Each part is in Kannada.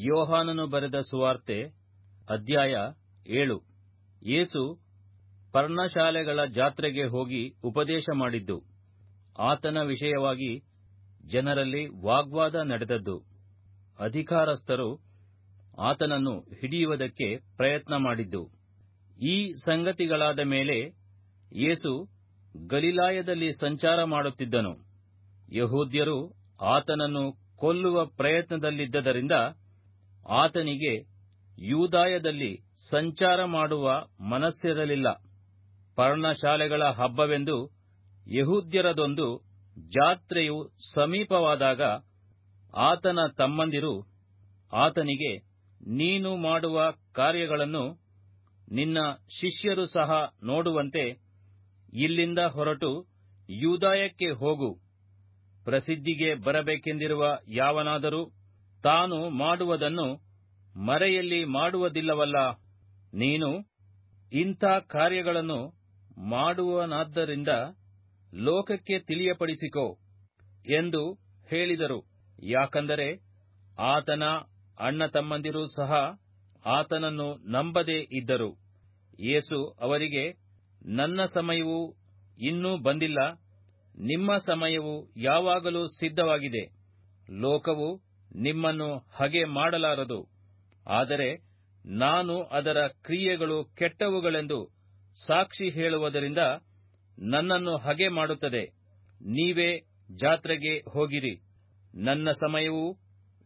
ಯೋಹಾನನು ಬರೆದ ಸುವಾರ್ತೆ, ಅಧ್ಯಾಯ ಏಳು. ಯೇಸು ಪರ್ಣಶಾಲೆಗಳ ಜಾತ್ರೆಗೆ ಹೋಗಿ ಉಪದೇಶ ಮಾಡಿದ್ದು. ಆತನ ವಿಷಯವಾಗಿ ಜನರಲ್ಲಿ ವಾಗ್ವಾದ ನಡೆದದ್ದು. ಅಧಿಕಾರಸ್ಥರು ಆತನನ್ನು ಹಿಡಿಯುವುದಕ್ಕೆ ಪ್ರಯತ್ನ ಮಾಡಿದ್ದು. ಈ ಸಂಗತಿಗಳಾದ ಮೇಲೆ ಯೇಸು ಗಲಿಲಾಯದಲ್ಲಿ ಸಂಚಾರ ಮಾಡುತ್ತಿದ್ದನು. ಯಹೂದ್ಯರು ಆತನನ್ನು ಕೊಲ್ಲುವ ಪ್ರಯತ್ನದಲ್ಲಿದ್ದರಿಂದ ಆತನಿಗೆ ಯೂದಾಯದಲ್ಲಿ ಸಂಚಾರ ಮಾಡುವ ಮನಸ್ಸಿರಲಿಲ್ಲ. ಪರ್ಣಶಾಲೆಗಳ ಹಬ್ಬವೆಂದು ಯಹೂದ್ಯರದೊಂದು ಜಾತ್ರೆಯು ಸಮೀಪವಾದಾಗ ಆತನ ತಮ್ಮಂದಿರು ಆತನಿಗೆ, ನೀನು ಮಾಡುವ ಕಾರ್ಯಗಳನ್ನು ನಿನ್ನ ಶಿಷ್ಯರು ಸಹ ನೋಡುವಂತೆ ಇಲ್ಲಿಂದ ಹೊರಟು ಯೂದಾಯಕ್ಕೆ ಹೋಗು. ಪ್ರಸಿದ್ಧಿಗೆ ಬರಬೇಕೆಂದಿರುವ ಯಾವನಾದರೂ ತಾನು ಮಾಡುವುದನ್ನು ಮರೆಯಲ್ಲಿ ಮಾಡುವುದಿಲ್ಲವಲ್ಲ, ನೀನು ಇಂಥ ಕಾರ್ಯಗಳನ್ನು ಮಾಡುವನಾದ್ದರಿಂದ ಲೋಕಕ್ಕೆ ತಿಳಿಯಪಡಿಸಿಕೋ ಎಂದು ಹೇಳಿದರು. ಯಾಕಂದರೆ ಆತನ ಅಣ್ಣ ತಮ್ಮಂದಿರು ಸಹ ಆತನನ್ನು ನಂಬದೇ ಇದ್ದರು. ಯೇಸು ಅವರಿಗೆ, ನನ್ನ ಸಮಯವು ಇನ್ನೂ ಬಂದಿಲ್ಲ, ನಿಮ್ಮ ಸಮಯವು ಯಾವಾಗಲೂ ಸಿದ್ಧವಾಗಿದೆ. ಲೋಕವು ನಿಮ್ಮನ್ನು ಹಗೆ ಮಾಡಲಾರದು. ಆದರೆ ನಾನು ಅದರ ಕ್ರಿಯೆಗಳು ಕೆಟ್ಟವುಗಳೆಂದು ಸಾಕ್ಷಿ ಹೇಳುವುದರಿಂದ ನನ್ನನ್ನು ಹಗೆ ಮಾಡುತ್ತದೆ. ನೀವೇ ಜಾತ್ರೆಗೆ ಹೋಗಿರಿ. ನನ್ನ ಸಮಯವು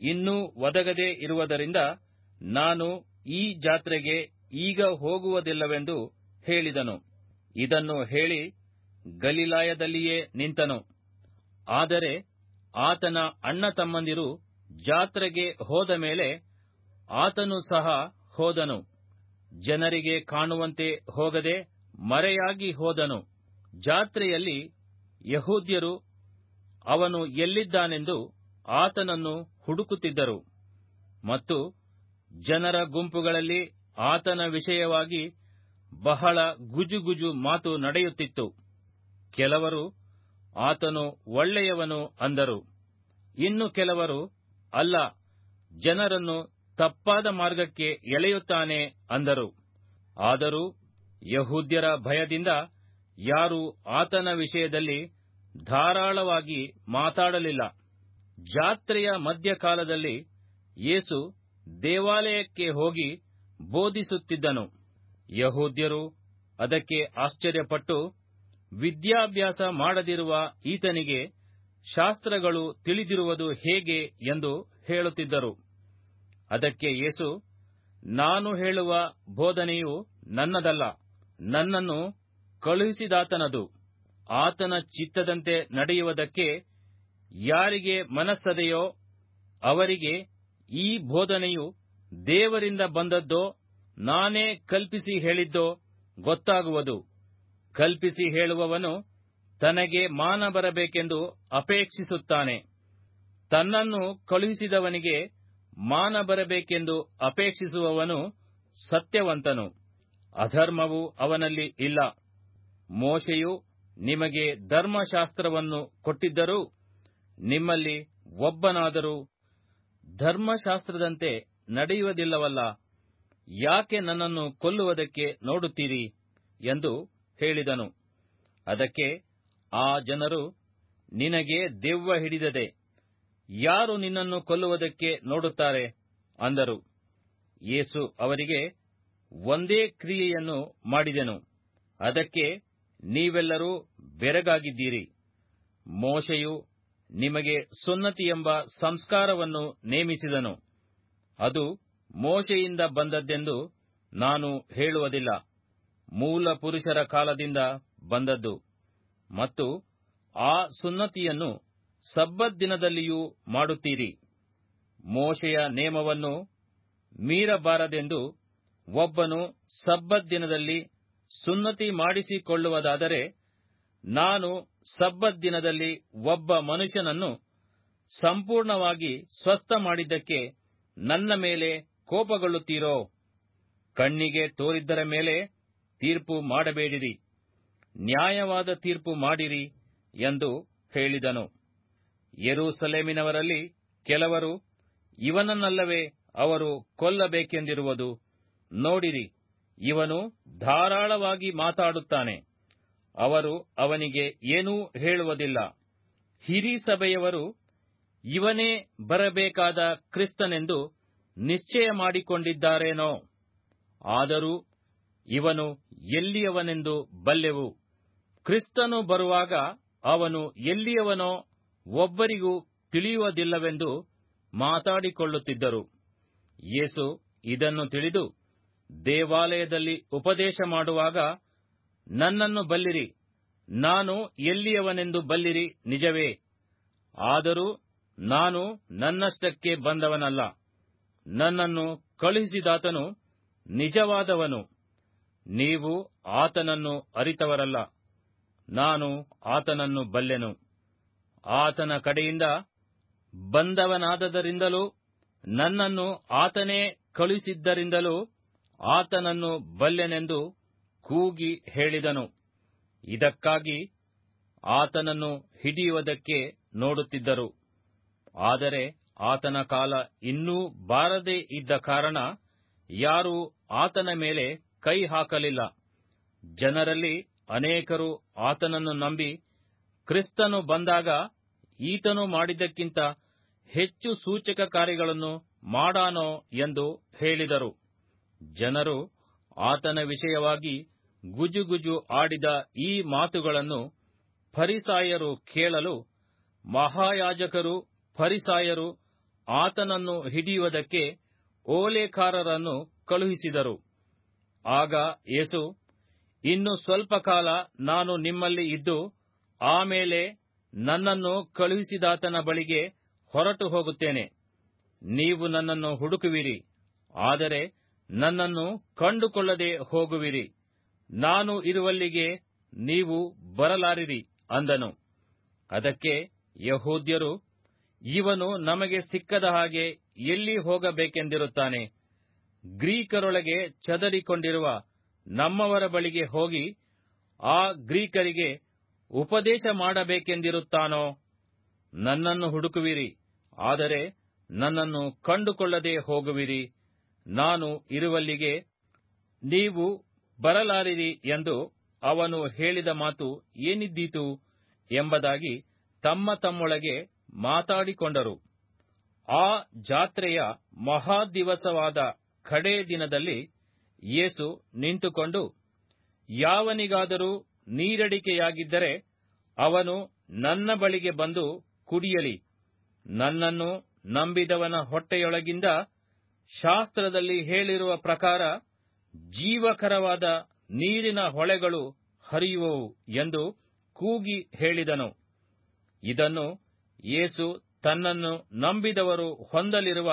ಇನ್ನೂ ಒದಗದೇ ಇರುವುದರಿಂದ ನಾನು ಈ ಜಾತ್ರೆಗೆ ಈಗ ಹೋಗುವುದಿಲ್ಲವೆಂದು ಹೇಳಿದನು. ಇದನ್ನು ಹೇಳಿ ಗಲಿಲಾಯದಲ್ಲಿಯೇ ನಿಂತನು. ಆದರೆ ಆತನ ಅಣ್ಣತಮ್ಮಂದಿರು ಜಾತ್ರೆಗೆ ಹೋದ ಮೇಲೆ ಆತನು ಸಹ ಹೋದನು. ಜನರಿಗೆ ಕಾಣುವಂತೆ ಹೋಗದೆ ಮರೆಯಾಗಿ ಹೋದನು. ಜಾತ್ರೆಯಲ್ಲಿ ಯಹೂದ್ಯರು ಅವನು ಎಲ್ಲಿದ್ದಾನೆಂದು ಆತನನ್ನು ಹುಡುಕುತ್ತಿದ್ದರು. ಮತ್ತು ಜನರ ಗುಂಪುಗಳಲ್ಲಿ ಆತನ ವಿಷಯವಾಗಿ ಬಹಳ ಗುಜುಗುಜು ಮಾತು ನಡೆಯುತ್ತಿತ್ತು. ಕೆಲವರು, ಆತನು ಒಳ್ಳೆಯವನು ಅಂದರು. ಇನ್ನು ಕೆಲವರು ಅಲ್ಲ, ಜನರನ್ನು ತಪ್ಪಾದ ಮಾರ್ಗಕ್ಕೆ ಎಳೆಯುತ್ತಾನೆ ಅಂದರು. ಆದರೂ ಯಹೂದ್ಯರ ಭಯದಿಂದ ಯಾರೂ ಆತನ ವಿಷಯದಲ್ಲಿ ಧಾರಾಳವಾಗಿ ಮಾತಾಡಲಿಲ್ಲ. ಜಾತ್ರೆಯ ಮಧ್ಯಕಾಲದಲ್ಲಿ ಯೇಸು ದೇವಾಲಯಕ್ಕೆ ಹೋಗಿ ಬೋಧಿಸುತ್ತಿದ್ದನು. ಯಹೂದ್ಯರು ಅದಕ್ಕೆ ಆಶ್ಚರ್ಯಪಟ್ಟು, ವಿದ್ಯಾಭ್ಯಾಸ ಮಾಡದಿರುವ ಈತನಿಗೆ ಶಾಸ್ತ್ರಗಳು ತಿಳಿದಿರುವುದು ಹೇಗೆ ಎಂದು ಹೇಳುತ್ತಿದ್ದರು. ಅದಕ್ಕೆ ಯೇಸು, ನಾನು ಹೇಳುವ ಬೋಧನೆಯು ನನ್ನದಲ್ಲ, ನನ್ನನ್ನು ಕಳುಹಿಸಿದಾತನದು. ಆತನ ಚಿತ್ತದಂತೆ ನಡೆಯುವುದಕ್ಕೆ ಯಾರಿಗೆ ಮನಸ್ಸದೆಯೋ ಅವರಿಗೆ ಈ ಬೋಧನೆಯು ದೇವರಿಂದ ಬಂದದ್ದೋ ನಾನೇ ಕಲ್ಪಿಸಿ ಹೇಳಿದ್ದೋ ಗೊತ್ತಾಗುವುದು. ಕಲ್ಪಿಸಿ ಹೇಳುವವನು ತನಗೆ ಮಾನ ಬರಬೇಕೆಂದು ಅಪೇಕ್ಷಿಸುತ್ತಾನೆ. ತನ್ನನ್ನು ಕಳುಹಿಸಿದವನಿಗೆ ಮಾನ ಬರಬೇಕೆಂದು ಅಪೇಕ್ಷಿಸುವವನು ಸತ್ಯವಂತನು. ಅಧರ್ಮವು ಅವನಲ್ಲಿ ಇಲ್ಲ. ಮೋಶೆಯು ನಿಮಗೆ ಧರ್ಮಶಾಸ್ತ್ರವನ್ನು ಕೊಟ್ಟಿದ್ದರೂ ನಿಮ್ಮಲ್ಲಿ ಒಬ್ಬನಾದರೂ ಧರ್ಮಶಾಸ್ತ್ರದಂತೆ ನಡೆಯುವುದಿಲ್ಲವಲ್ಲ. ಯಾಕೆ ನನ್ನನ್ನು ಕೊಲ್ಲುವುದಕ್ಕೆ ನೋಡುತ್ತೀರಿ? ಎಂದು ಹೇಳಿದನು. ಅದಕ್ಕೆ ಆ ಜನರು ನಿನಗೆ ದೆವ್ವ ಹಿಡಿದದೆ ಯಾರು ನಿನ್ನನ್ನು ಕೊಲ್ಲುವುದಕ್ಕೆ ನೋಡುತ್ತಾರೆ? ಅಂದರು. ಯೇಸು ಅವರಿಗೆ, ಒಂದೇ ಕ್ರಿಯೆಯನ್ನು ಮಾಡಿದೆನು. ಅದಕ್ಕೆ ನೀವೆಲ್ಲರೂ ಬೆರಗಾಗಿದ್ದೀರಿ. ಮೋಶೆಯು ನಿಮಗೆ ಸುನ್ನತಿ ಎಂಬ ಸಂಸ್ಕಾರವನ್ನು ನೇಮಿಸಿದನು. ಅದು ಮೋಶೆಯಿಂದ ಬಂದದ್ದೆಂದು ನಾನು ಹೇಳುವುದಿಲ್ಲ. ಮೂಲ ಪುರುಷರ ಕಾಲದಿಂದ ಬಂದದ್ದು. ಮತ್ತು ಆ ಸುನ್ನತಿಯನ್ನು ಸಬ್ಬತ್ ದಿನದಲ್ಲಿಯೂ ಮಾಡುತ್ತೀರಿ. ಮೋಶೆಯ ನೇಮವನ್ನು ಮೀರಬಾರದೆಂದು ಒಬ್ಬನು ಸಬ್ಬತ್ ದಿನದಲ್ಲಿ ಸುನ್ನತಿ ಮಾಡಿಸಿಕೊಳ್ಳುವುದಾದರೆ ನಾನು ಸಬ್ಬತ್ ದಿನದಲ್ಲಿ ಒಬ್ಬ ಮನುಷ್ಯನನ್ನು ಸಂಪೂರ್ಣವಾಗಿ ಸ್ವಸ್ಥ ಮಾಡಿದ್ದಕ್ಕೆ ನನ್ನ ಮೇಲೆ ಕೋಪಗೊಳ್ಳುತ್ತೀರೋ? ಕಣ್ಣಿಗೆ ತೋರಿದ್ದರ ಮೇಲೆ ತೀರ್ಪು ಮಾಡಬೇಡಿರಿ. ನ್ಯಾಯವಾದ ತೀರ್ಪು ಮಾಡಿರಿ ಎಂದು ಹೇಳಿದನು. ಯೆರೂಸಲೇಮಿನವರಲ್ಲಿ ಕೆಲವರು, ಇವನನ್ನಲ್ಲವೇ ಅವರು ಕೊಲ್ಲಬೇಕೆಂದಿರುವುದು? ನೋಡಿರಿ, ಇವನು ಧಾರಾಳವಾಗಿ ಮಾತಾಡುತ್ತಾನೆ. ಅವರು ಅವನಿಗೆ ಏನೂ ಹೇಳುವುದಿಲ್ಲ. ಹಿರಿ ಸಭೆಯವರು, ಇವನೇ ಬರಬೇಕಾದ ಕ್ರಿಸ್ತನೆಂದು ನಿಶ್ಚಯ ಮಾಡಿಕೊಂಡಿದ್ದಾರೇನೋ? ಆದರೂ ಇವನು ಎಲ್ಲಿಯವನೆಂದು ಬಲ್ಲೆವು. ಕ್ರಿಸ್ತನು ಬರುವಾಗ ಅವನು ಎಲ್ಲಿಯವನೋ ಒಬ್ಬರಿಗೂ ತಿಳಿಯುವುದಿಲ್ಲವೆಂದು ಮಾತಾಡಿಕೊಳ್ಳುತ್ತಿದ್ದರು. ಯೇಸು ಇದನ್ನು ತಿಳಿದು ದೇವಾಲಯದಲ್ಲಿ ಉಪದೇಶ ಮಾಡುವಾಗ, ನನ್ನನ್ನು ಬಲ್ಲಿರಿ, ನಾನು ಎಲ್ಲಿಯವನೆಂದು ಬಲ್ಲಿರಿ ನಿಜವೇ. ಆದರೂ ನಾನು ನನ್ನಷ್ಟಕ್ಕೆ ಬಂದವನಲ್ಲ, ನನ್ನನ್ನು ಕಳುಹಿಸಿದಾತನು ನಿಜವಾದವನು. ನೀವು ಆತನನ್ನು ಅರಿತವರಲ್ಲ. ನಾನು ಆತನನ್ನು ಬಲ್ಲೆನು. ಆತನ ಕಡೆಯಿಂದ ಬಂದವನಾದದರಿಂದಲೂ ನನ್ನನ್ನು ಆತನೇ ಕಳುಹಿಸಿದ್ದರಿಂದಲೂ ಆತನನ್ನು ಬಲ್ಲೆನೆಂದು ಕೂಗಿ ಹೇಳಿದನು. ಇದಕ್ಕಾಗಿ ಆತನನ್ನು ಹಿಡಿಯುವುದಕ್ಕೆ ನೋಡುತ್ತಿದ್ದರು. ಆದರೆ ಆತನ ಕಾಲ ಇನ್ನೂ ಬಾರದೇ ಇದ್ದ ಕಾರಣ ಯಾರೂ ಆತನ ಮೇಲೆ ಕೈ ಹಾಕಲಿಲ್ಲ. ಜನರಲ್ಲಿ ಅನೇಕರು ಆತನನ್ನು ನಂಬಿ ಕ್ರಿಸ್ತನು ಬಂದಾಗ ಈತನು ಮಾಡಿದ್ದಕ್ಕಿಂತ ಹೆಚ್ಚು ಸೂಚಕ ಕಾರ್ಯಗಳನ್ನು ಮಾಡಾನೋ ಎಂದು ಹೇಳಿದರು. ಜನರು ಆತನ ವಿಷಯವಾಗಿ ಗುಜುಗುಜು ಆಡಿದ ಈ ಮಾತುಗಳನ್ನು ಫರಿಸಾಯರು ಕೇಳಲು, ಮಹಾಯಾಜಕರು ಫರಿಸಾಯರು ಆತನನ್ನು ಹಿಡಿಯುವುದಕ್ಕೆ ಓಲೇಕಾರರನ್ನು ಕಳುಹಿಸಿದರು. ಆಗ ಯೇಸು, ಇನ್ನು ಸ್ವಲ್ಪ ಕಾಲ ನಾನು ನಿಮ್ಮಲ್ಲಿ ಇದ್ದು ಆಮೇಲೆ ನನ್ನನ್ನು ಕಳುಹಿಸಿದಾತನ ಬಳಿಗೆ ಹೊರಟು ಹೋಗುತ್ತೇನೆ. ನೀವು ನನ್ನನ್ನು ಹುಡುಕುವಿರಿ, ಆದರೆ ನನ್ನನ್ನು ಕಂಡುಕೊಳ್ಳದೆ ಹೋಗುವಿರಿ. ನಾನು ಇರುವಲ್ಲಿಗೆ ನೀವು ಬರಲಾರಿರಿ, ಅಂದನು. ಅದಕ್ಕೆ ಯಹೂದ್ಯರು, ಇವನು ನಮಗೆ ಸಿಕ್ಕದ ಹಾಗೆ ಎಲ್ಲಿ ಹೋಗಬೇಕೆಂದಿರುತ್ತಾನೆ? ಗ್ರೀಕರೊಳಗೆ ಚದರಿಕೊಂಡಿರುವ ನಮ್ಮವರ ಬಳಿಗೆ ಹೋಗಿ ಆ ಗ್ರೀಕರಿಗೆ ಉಪದೇಶ ಮಾಡಬೇಕೆಂದಿರುತ್ತಾನೋ ನನ್ನನ್ನು ಹುಡುಕುವಿರಿ, ಆದರೆ ನನ್ನನ್ನು ಕಂಡುಕೊಳ್ಳದೆ ಹೋಗುವಿರಿ. ನಾನು ಇರುವಲ್ಲಿಗೆ ನೀವು ಬರಲಾರಿರಿ ಎಂದು ಅವನು ಹೇಳಿದ ಮಾತು ಏನಿದ್ದೀತು ಎಂಬುದಾಗಿ ತಮ್ಮ ತಮ್ಮೊಳಗೆ ಮಾತಾಡಿಕೊಂಡರು. ಆ ಜಾತ್ರೆಯ ಮಹಾದಿವಸವಾದ ಕಡೇ ದಿನದಲ್ಲಿ ಯೇಸು ನಿಂತುಕೊಂಡು, ಯಾವನಿಗಾದರೂ ನೀರಡಿಕೆಯಾಗಿದ್ದರೆ ಅವನು ನನ್ನ ಬಳಿಗೆ ಬಂದು ಕುಡಿಯಲಿ. ನನ್ನನ್ನು ನಂಬಿದವನ ಹೊಟ್ಟೆಯೊಳಗಿಂದ ಶಾಸ್ತ್ರದಲ್ಲಿ ಹೇಳಿರುವ ಪ್ರಕಾರ ಜೀವಕರವಾದ ನೀರಿನ ಹೊಳೆಗಳು ಹರಿಯುವವು ಎಂದು ಕೂಗಿ ಹೇಳಿದನು. ಇದನ್ನು ಯೇಸು ತನ್ನನ್ನು ನಂಬಿದವರು ಹೊಂದಲಿರುವ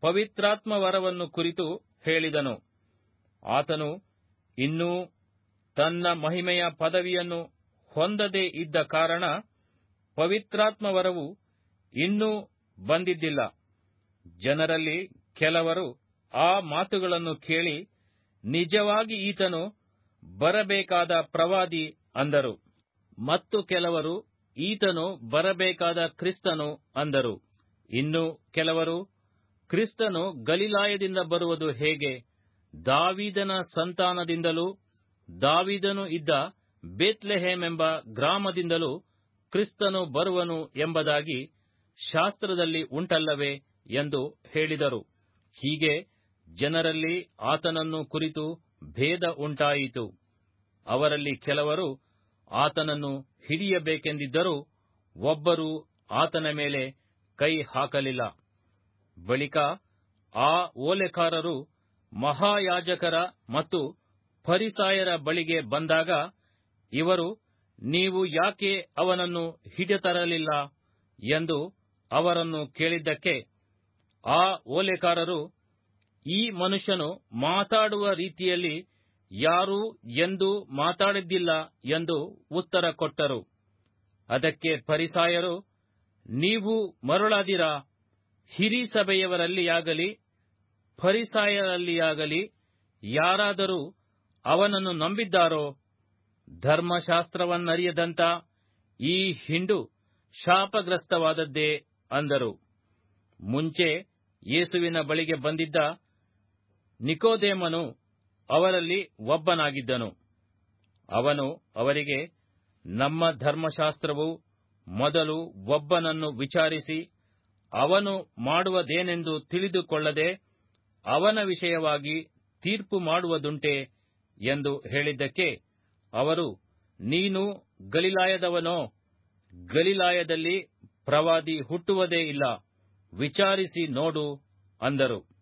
ಪವಿತ್ರಾತ್ಮ ವರವನ್ನು ಕುರಿತು ಹೇಳಿದನು. ಆತನು ಇನ್ನೂ ತನ್ನ ಮಹಿಮೆಯ ಪದವಿಯನ್ನು ಹೊಂದದೇ ಇದ್ದ ಕಾರಣ ಪವಿತ್ರಾತ್ಮ ವರವು ಇನ್ನೂ ಬಂದಿದ್ದಿಲ್ಲ. ಜನರಲ್ಲಿ ಕೆಲವರು ಆ ಮಾತುಗಳನ್ನು ಕೇಳಿ ನಿಜವಾಗಿ ಈತನು ಬರಬೇಕಾದ ಪ್ರವಾದಿ ಅಂದರು. ಮತ್ತು ಕೆಲವರು ಈತನು ಬರಬೇಕಾದ ಕ್ರಿಸ್ತನು ಅಂದರು. ಇನ್ನು ಕೆಲವರು ಕ್ರಿಸ್ತನು ಗಲಿಲಾಯದಿಂದ ಬರುವುದು ಹೇಗೆ? ದಾವಿದನ ಸಂತಾನದಿಂದಲೂ ದಾವಿದನು ಇದ್ದ ಬೇತ್ಲೆಹೇಮ್ ಎಂಬ ಗ್ರಾಮದಿಂದಲೂ ಕ್ರಿಸ್ತನು ಬರುವನು ಎಂಬುದಾಗಿ ಶಾಸ್ತ್ರದಲ್ಲಿ ಉಂಟಲ್ಲವೇ ಎಂದು ಹೇಳಿದರು. ಹೀಗೆ ಜನರಲ್ಲಿ ಆತನನ್ನು ಕುರಿತು ಭೇದ ಉಂಟಾಯಿತು. ಅವರಲ್ಲಿ ಕೆಲವರು ಆತನನ್ನು ಹಿಡಿಯಬೇಕೆಂದಿದ್ದರೂ ಒಬ್ಬರೂ ಆತನ ಮೇಲೆ ಕೈ ಹಾಕಲಿಲ್ಲ. ಬಳಿಕ ಆ ಓಲೆಕಾರರು ಮಹಾಯಾಜಕರ ಮತ್ತು ಪರಿಸಾಯರ ಬಳಿಗೆ ಬಂದಾಗ ಇವರು, ನೀವು ಯಾಕೆ ಅವನನ್ನು ಹಿಡಿತರಲಿಲ್ಲ? ಎಂದು ಅವರನ್ನು ಕೇಳಿದ್ದಕ್ಕೆ ಆ ಓಲೆಕಾರರು, ಈ ಮನುಷ್ಯನು ಮಾತಾಡುವ ರೀತಿಯಲ್ಲಿ ಯಾರೂ ಎಂದೂ ಮಾತಾಡಿದ್ದಿಲ್ಲ ಎಂದು ಉತ್ತರ ಕೊಟ್ಟರು. ಅದಕ್ಕೆ ಪರಿಸಾಯರು ನೀವು ಮರುಳಾದಿರಾ? ಹಿರೀ ಸಭೆಯವರಲ್ಲಿಯಾಗಲಿ, ಫರಿಸಾಯರಲ್ಲಿಯಾಗಲಿ ಯಾರಾದರೂ ಅವನನ್ನು ನಂಬಿದ್ದಾರೋ, ಧರ್ಮಶಾಸ್ತ್ರವನ್ನರಿಯದಂತ ಈ ಹಿಂಡು ಶಾಪಗ್ರಸ್ತವಾದದ್ದೇ ಅಂದರು. ಮುಂಚೆ ಯೇಸುವಿನ ಬಳಿಗೆ ಬಂದಿದ್ದ ನಿಕೋದೇಮನು ಅವರಲ್ಲಿ ಒಬ್ಬನಾಗಿದ್ದನು. ಅವನು ಅವರಿಗೆ, ನಮ್ಮ ಧರ್ಮಶಾಸ್ತ್ರವು ಮೊದಲು ಒಬ್ಬನನ್ನು ವಿಚಾರಿಸಿ ಅವನು ಮಾಡುವುದೇನೆಂದು ತಿಳಿದುಕೊಳ್ಳದೆ ಅವನ ವಿಷಯವಾಗಿ ತೀರ್ಪು ಮಾಡುವುದುಂಟೆ ಎಂದು ಹೇಳಿದ್ದಕ್ಕೆ ಅವರು, ನೀನು ಗಲಿಲಾಯದವನೋ? ಗಲಿಲಾಯದಲ್ಲಿ ಪ್ರವಾದಿ ಹುಟ್ಟುವುದೇ ಇಲ್ಲ, ವಿಚಾರಿಸಿ ನೋಡು ಅಂದರು.